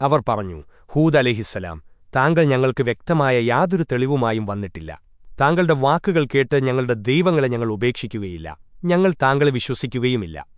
അവർ പറഞ്ഞു ഹൂദ് അലഹിസ്സലാം താങ്കൾ ഞങ്ങൾക്ക് വ്യക്തമായ യാതൊരു തെളിവുമായും വന്നിട്ടില്ല. താങ്കളുടെ വാക്കുകൾ കേട്ട് ഞങ്ങളുടെ ദൈവങ്ങളെ ഞങ്ങൾ ഉപേക്ഷിക്കുകയില്ല. ഞങ്ങൾ താങ്കളെ വിശ്വസിക്കുകയുമില്ല.